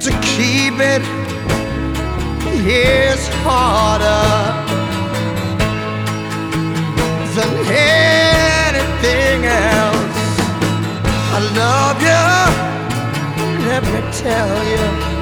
To keep it is harder than anything else. I love you, let me tell you.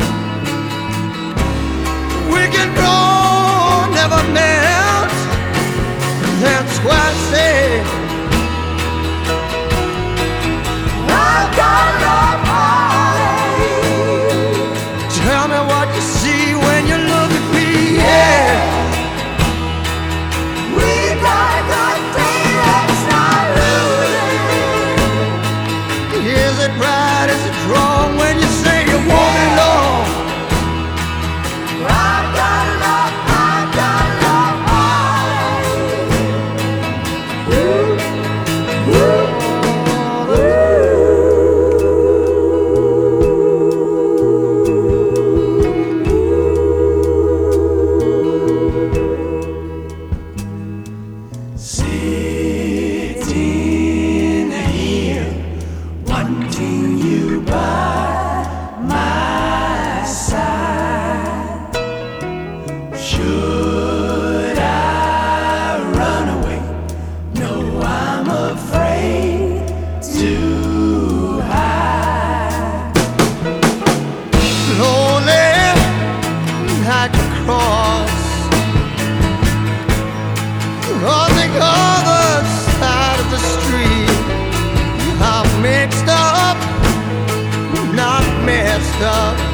stuff